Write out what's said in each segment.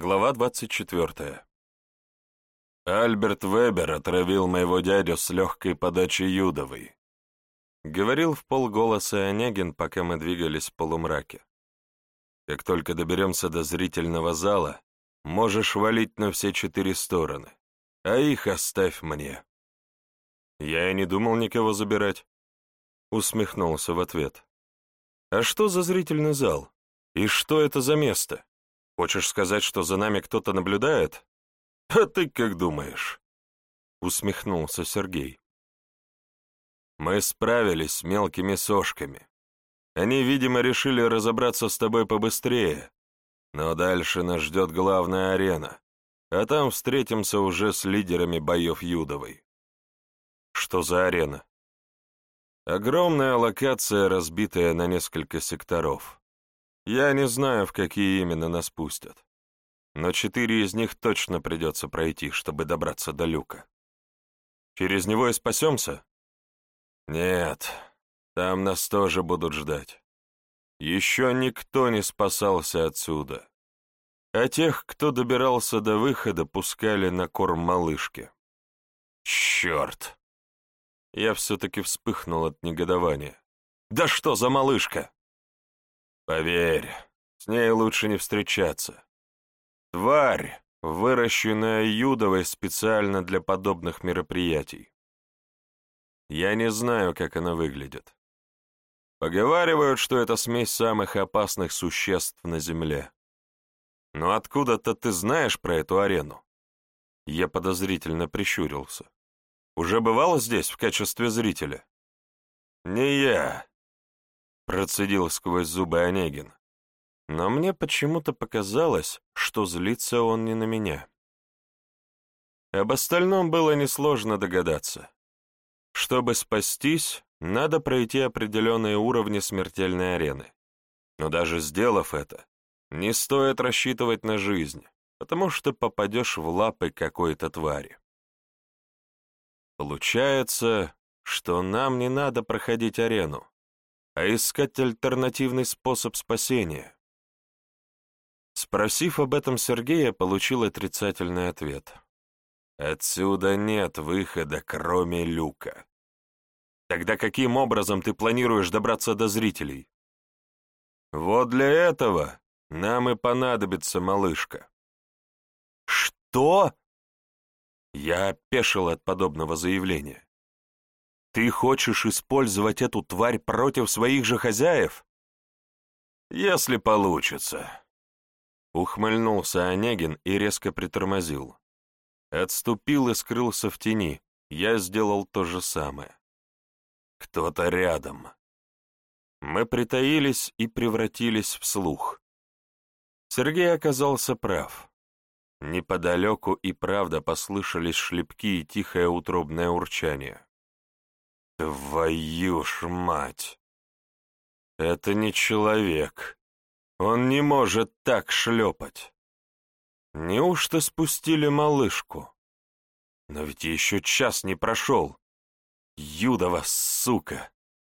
Глава 24. Альберт Вебер отравил моего дядю с легкой подачи Юдовой. Говорил в полголоса Онегин, пока мы двигались в полумраке. Как только доберемся до зрительного зала, можешь валить на все четыре стороны, а их оставь мне. Я и не думал никого забирать. Усмехнулся в ответ. А что за зрительный зал? И что это за место? Хочешь сказать, что за нами кто-то наблюдает? А ты как думаешь? Усмехнулся Сергей. Мы справились с мелкими сошками. Они, видимо, решили разобраться с тобой побыстрее. Но дальше нас ждет главная арена, а там встретимся уже с лидерами боев Юдовой. Что за арена? Огромная локация, разбитая на несколько секторов. Я не знаю, в какие именно нас пустят. Но четыре из них точно придется пройти, чтобы добраться до люка. Через него и спасемся? Нет, там нас тоже будут ждать. Еще никто не спасался отсюда. А тех, кто добирался до выхода, пускали на корм малышки. Черт! Я все-таки вспыхнул от негодования. Да что за малышка? Поверь, с ней лучше не встречаться. Тварь, выращенная Юдовой специально для подобных мероприятий. Я не знаю, как она выглядит. Поговаривают, что это смесь самых опасных существ на Земле. Но откуда-то ты знаешь про эту арену? Я подозрительно прищурился. Уже бывал здесь в качестве зрителя? Не я, Процедил сквозь зубы Онегин. Но мне почему-то показалось, что злится он не на меня. Об остальном было несложно догадаться. Чтобы спастись, надо пройти определенные уровни смертельной арены. Но даже сделав это, не стоит рассчитывать на жизнь, потому что попадешь в лапы какой-то твари. Получается, что нам не надо проходить арену, а искать альтернативный способ спасения. Спросив об этом Сергея, получил отрицательный ответ. Отсюда нет выхода, кроме люка. Тогда каким образом ты планируешь добраться до зрителей? Вот для этого нам и понадобится малышка. Что? Я опешил от подобного заявления. Ты хочешь использовать эту тварь против своих же хозяев? Если получится. Ухмыльнулся Онегин и резко притормозил. Отступил и скрылся в тени. Я сделал то же самое. Кто-то рядом. Мы притаились и превратились в слух. Сергей оказался прав. Неподалеку и правда послышались шлепки и тихое утробное урчание. Твою ж мать! Это не человек. Он не может так шлепать. Неужто спустили малышку? Но ведь еще час не прошел. Юдова, сука!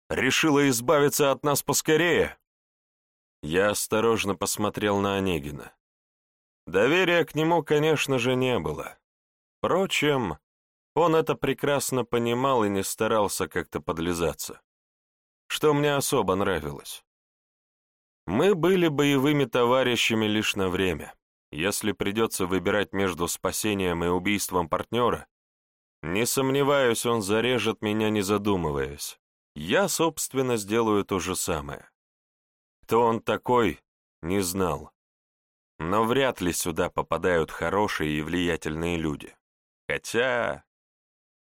Решила избавиться от нас поскорее? Я осторожно посмотрел на Онегина. Доверия к нему, конечно же, не было. Впрочем, он это прекрасно понимал и не старался как-то подлизаться, что мне особо нравилось. Мы были боевыми товарищами лишь на время. Если придется выбирать между спасением и убийством партнера, не сомневаюсь, он зарежет меня, не задумываясь. Я, собственно, сделаю то же самое. Кто он такой, не знал. Но вряд ли сюда попадают хорошие и влиятельные люди. Хотя...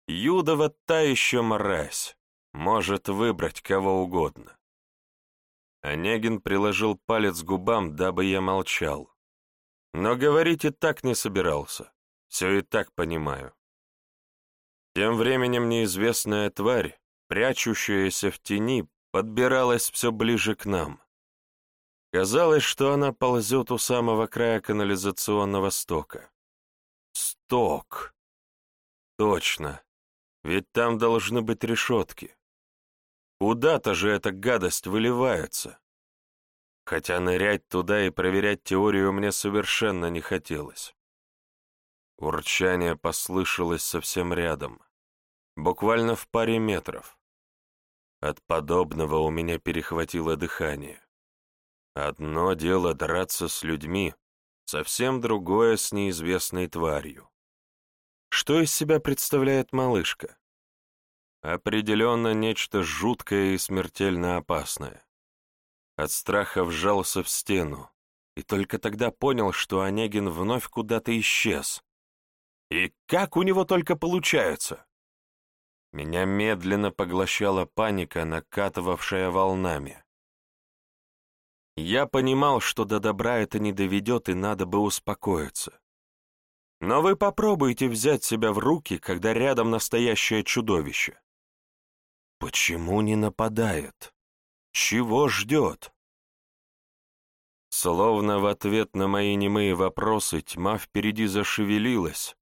Юдова та еще мразь, может выбрать кого угодно. Онегин приложил палец к губам, дабы я молчал. Но говорить и так не собирался, все и так понимаю. Тем временем неизвестная тварь, прячущаяся в тени, подбиралась все ближе к нам. Казалось, что она ползет у самого края канализационного стока. Сток. Точно. Ведь там должны быть решетки. Куда-то же эта гадость выливается. хотя нырять туда и проверять теорию мне совершенно не хотелось. Урчание послышалось совсем рядом, буквально в паре метров. От подобного у меня перехватило дыхание. Одно дело драться с людьми, совсем другое с неизвестной тварью. Что из себя представляет малышка? Определенно нечто жуткое и смертельно опасное. От страха вжался в стену, и только тогда понял, что Онегин вновь куда-то исчез. И как у него только получается? Меня медленно поглощала паника, накатывавшая волнами. Я понимал, что до добра это не доведет, и надо бы успокоиться. Но вы попробуйте взять себя в руки, когда рядом настоящее чудовище. Почему не нападает? Чего ждет? Словно в ответ на мои немые вопросы тьма впереди зашевелилась,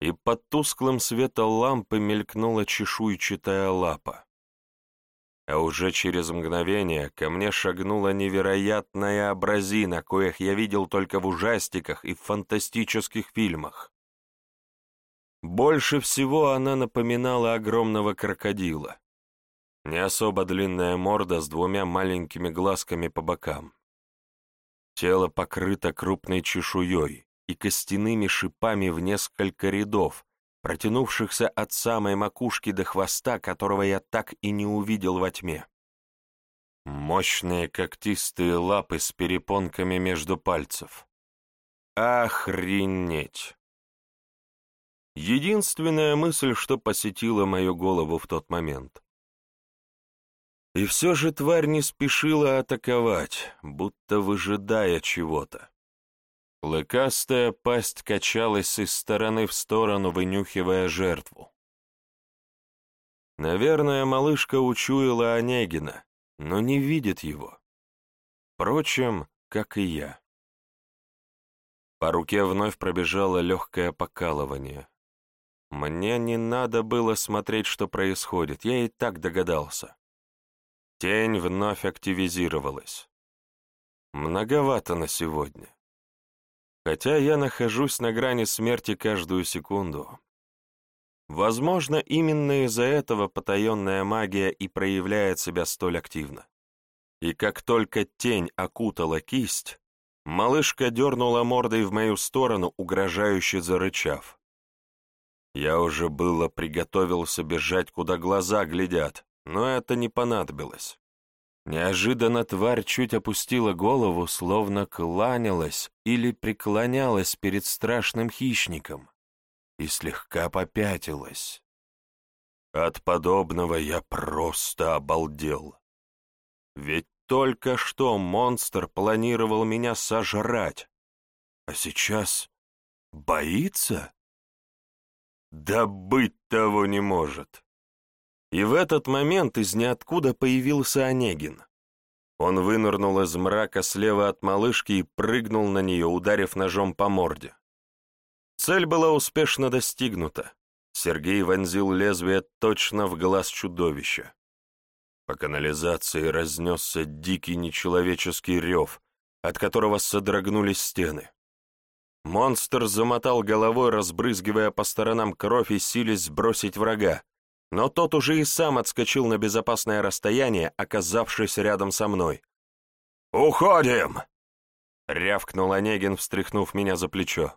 и под тусклым светом лампы мелькнула чешуйчатая лапа. А уже через мгновение ко мне шагнула невероятная образина, коих я видел только в ужастиках и в фантастических фильмах. Больше всего она напоминала огромного крокодила. Не особо длинная морда с двумя маленькими глазками по бокам. Тело покрыто крупной чешуей и костяными шипами в несколько рядов, протянувшихся от самой макушки до хвоста, которого я так и не увидел во тьме. Мощные когтистые лапы с перепонками между пальцев. Охренеть! Единственная мысль, что посетила мою голову в тот момент. И все же тварь не спешила атаковать, будто выжидая чего-то. Клыкастая пасть качалась из стороны в сторону, вынюхивая жертву. Наверное, малышка учуяла Онегина, но не видит его. Впрочем, как и я. По руке вновь пробежало легкое покалывание. Мне не надо было смотреть, что происходит, я и так догадался. Тень вновь активизировалась. Многовато на сегодня. Хотя я нахожусь на грани смерти каждую секунду. Возможно, именно из-за этого потаенная магия и проявляет себя столь активно. И как только тень окутала кисть, малышка дернула мордой в мою сторону, угрожающе зарычав. Я уже было приготовился бежать, куда глаза глядят, но это не понадобилось. Неожиданно тварь чуть опустила голову, словно кланялась или преклонялась перед страшным хищником, и слегка попятилась. От подобного я просто обалдел. Ведь только что монстр планировал меня сожрать, а сейчас боится? Да быть того не может. И в этот момент из ниоткуда появился Онегин. Он вынырнул из мрака слева от малышки и прыгнул на нее, ударив ножом по морде. Цель была успешно достигнута. Сергей вонзил лезвие точно в глаз чудовища. По канализации разнесся дикий нечеловеческий рев, от которого содрогнулись стены. Монстр замотал головой, разбрызгивая по сторонам кровь и силясь сбросить врага, но тот уже и сам отскочил на безопасное расстояние, оказавшись рядом со мной. «Уходим!» — рявкнул Онегин, встряхнув меня за плечо.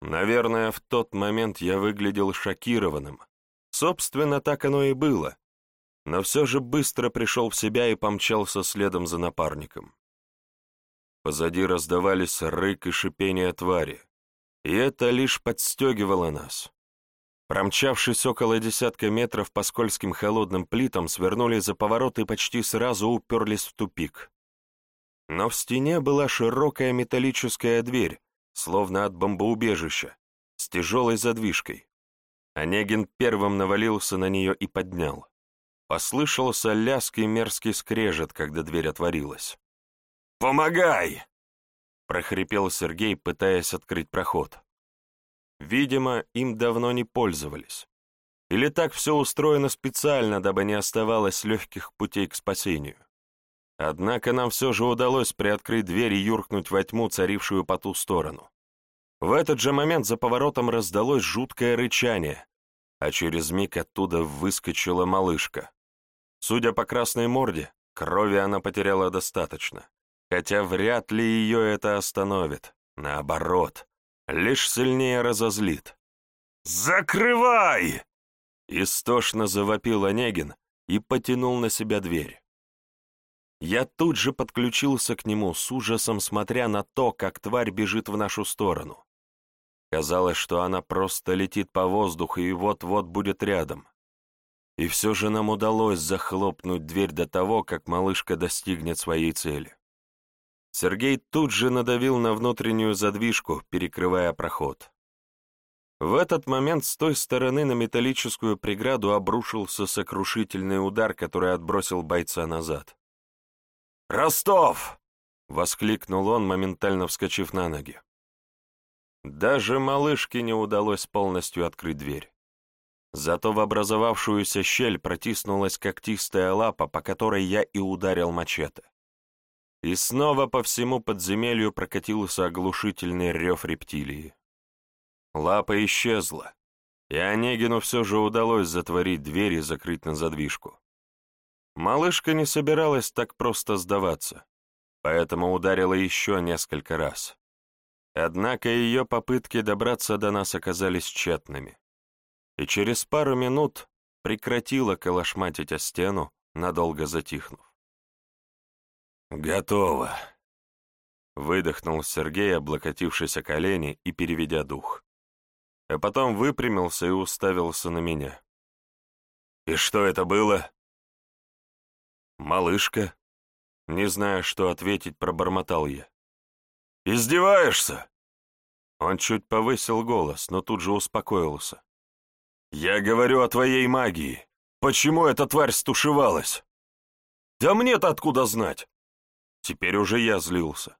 Наверное, в тот момент я выглядел шокированным. Собственно, так оно и было. Но все же быстро пришел в себя и помчался следом за напарником. Позади раздавались рык и шипение твари, и это лишь подстегивало нас. Промчавшись около десятка метров по скользким холодным плитам, свернули за поворот и почти сразу уперлись в тупик. Но в стене была широкая металлическая дверь, словно от бомбоубежища, с тяжелой задвижкой. Онегин первым навалился на нее и поднял. Послышался лязг и мерзкий скрежет, когда дверь отворилась. «Помогай!» — прохрипел Сергей, пытаясь открыть проход. Видимо, им давно не пользовались. Или так все устроено специально, дабы не оставалось легких путей к спасению. Однако нам все же удалось приоткрыть дверь и юркнуть во тьму, царившую по ту сторону. В этот же момент за поворотом раздалось жуткое рычание, а через миг оттуда выскочила малышка. Судя по красной морде, крови она потеряла достаточно, хотя вряд ли ее это остановит. Наоборот, лишь сильнее разозлит. «Закрывай!» Истошно завопил Онегин и потянул на себя дверь. Я тут же подключился к нему, с ужасом смотря на то, как тварь бежит в нашу сторону. Казалось, что она просто летит по воздуху и вот-вот будет рядом. И все же нам удалось захлопнуть дверь до того, как малышка достигнет своей цели. Сергей тут же надавил на внутреннюю задвижку, перекрывая проход. В этот момент с той стороны на металлическую преграду обрушился сокрушительный удар, который отбросил бойца назад. «Ростов!» — воскликнул он, моментально вскочив на ноги. Даже малышке не удалось полностью открыть дверь. Зато в образовавшуюся щель протиснулась когтистая лапа, по которой я и ударил мачете. И снова по всему подземелью прокатился оглушительный рев рептилии. Лапа исчезла, и Онегину все же удалось затворить дверь и закрыть на задвижку. Малышка не собиралась так просто сдаваться, поэтому ударила еще несколько раз. Однако ее попытки добраться до нас оказались тщетными, и через пару минут прекратила колошматить о стену, надолго затихнув. «Готово», — выдохнул Сергей, облокотившись о колени и переведя дух. А потом выпрямился и уставился на меня. «И что это было?» «Малышка», не зная, что ответить, пробормотал я. «Издеваешься?» Он чуть повысил голос, но тут же успокоился. «Я говорю о твоей магии. Почему эта тварь стушевалась?» «Да мне-то откуда знать?» Теперь уже я злился.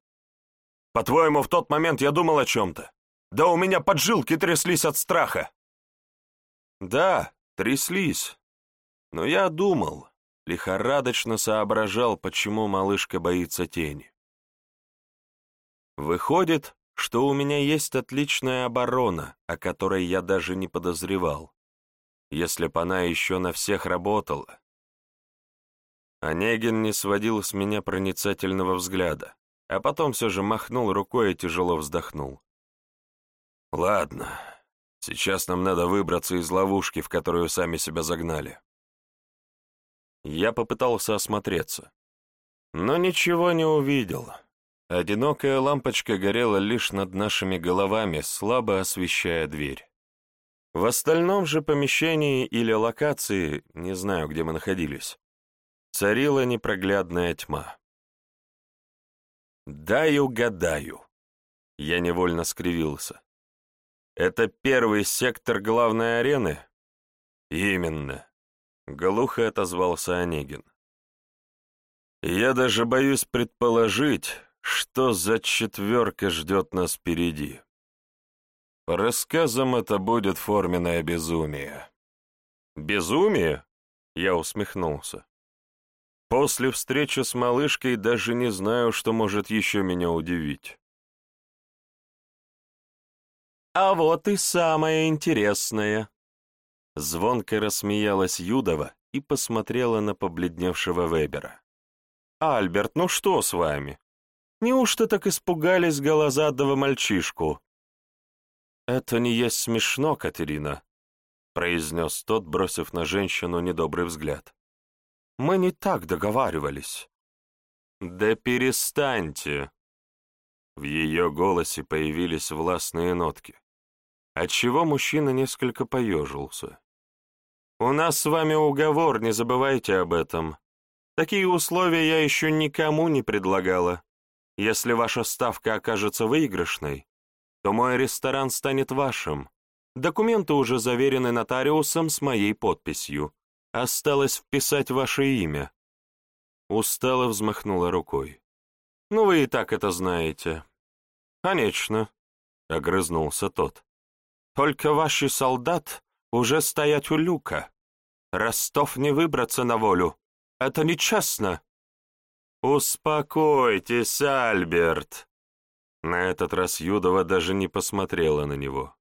«По-твоему, в тот момент я думал о чем-то? Да у меня поджилки тряслись от страха!» «Да, тряслись. Но я думал, лихорадочно соображал, почему малышка боится тени. Выходит, что у меня есть отличная оборона, о которой я даже не подозревал, если б она еще на всех работала. Онегин не сводил с меня проницательного взгляда, а потом все же махнул рукой и тяжело вздохнул. «Ладно, сейчас нам надо выбраться из ловушки, в которую сами себя загнали». Я попытался осмотреться, но ничего не увидел. Одинокая лампочка горела лишь над нашими головами, слабо освещая дверь. В остальном же помещении или локации, не знаю, где мы находились, царила непроглядная тьма. «Дай угадаю», — я невольно скривился. «Это первый сектор главной арены?» «Именно», — глухо отозвался Онегин. «Я даже боюсь предположить, что за четверка ждет нас впереди? По рассказам это будет форменное безумие. Безумие? Я усмехнулся. После встречи с малышкой даже не знаю, что может еще меня удивить. А вот и самое интересное. Звонко рассмеялась Юдова и посмотрела на побледневшего Вебера. «Альберт, ну что с вами? Неужто так испугались голозадого мальчишку?» «Это не есть смешно, Катерина», — произнес тот, бросив на женщину недобрый взгляд. «Мы не так договаривались». «Да перестаньте!» В ее голосе появились властные нотки, отчего мужчина несколько поежился. «У нас с вами уговор, не забывайте об этом. Такие условия я еще никому не предлагала. Если ваша ставка окажется выигрышной, то мой ресторан станет вашим. Документы уже заверены нотариусом с моей подписью. Осталось вписать ваше имя». Устало взмахнула рукой. «Ну, вы и так это знаете». «Конечно», — огрызнулся тот. «Только ваши солдат уже стоять у люка. Ростов не выбраться на волю. Это нечестно». «Успокойтесь, Альберт!» На этот раз Юдова даже не посмотрела на него.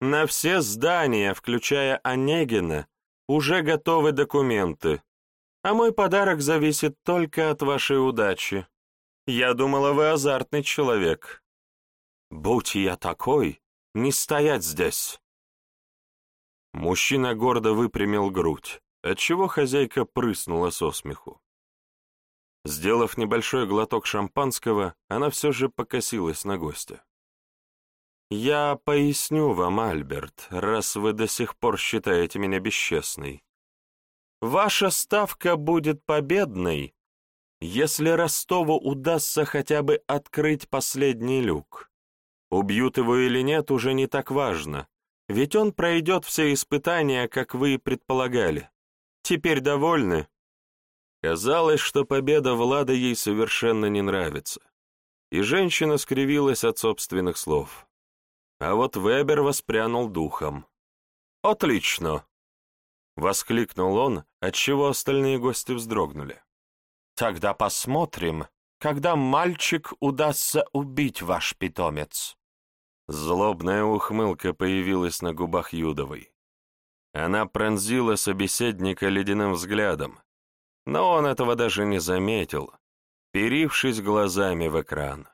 «На все здания, включая Онегина, уже готовы документы, а мой подарок зависит только от вашей удачи. Я думала, вы азартный человек. Будь я такой, не стоять здесь!» Мужчина гордо выпрямил грудь, отчего хозяйка прыснула со смеху. Сделав небольшой глоток шампанского, она все же покосилась на гостя. «Я поясню вам, Альберт, раз вы до сих пор считаете меня бесчестной. Ваша ставка будет победной, если Ростову удастся хотя бы открыть последний люк. Убьют его или нет, уже не так важно, ведь он пройдет все испытания, как вы и предполагали. Теперь довольны?» Казалось, что победа Влада ей совершенно не нравится. И женщина скривилась от собственных слов. А вот Вебер воспрянул духом. «Отлично!» — воскликнул он, отчего остальные гости вздрогнули. «Тогда посмотрим, когда мальчик удастся убить ваш питомец». Злобная ухмылка появилась на губах Юдовой. Она пронзила собеседника ледяным взглядом, но он этого даже не заметил, перившись глазами в экран.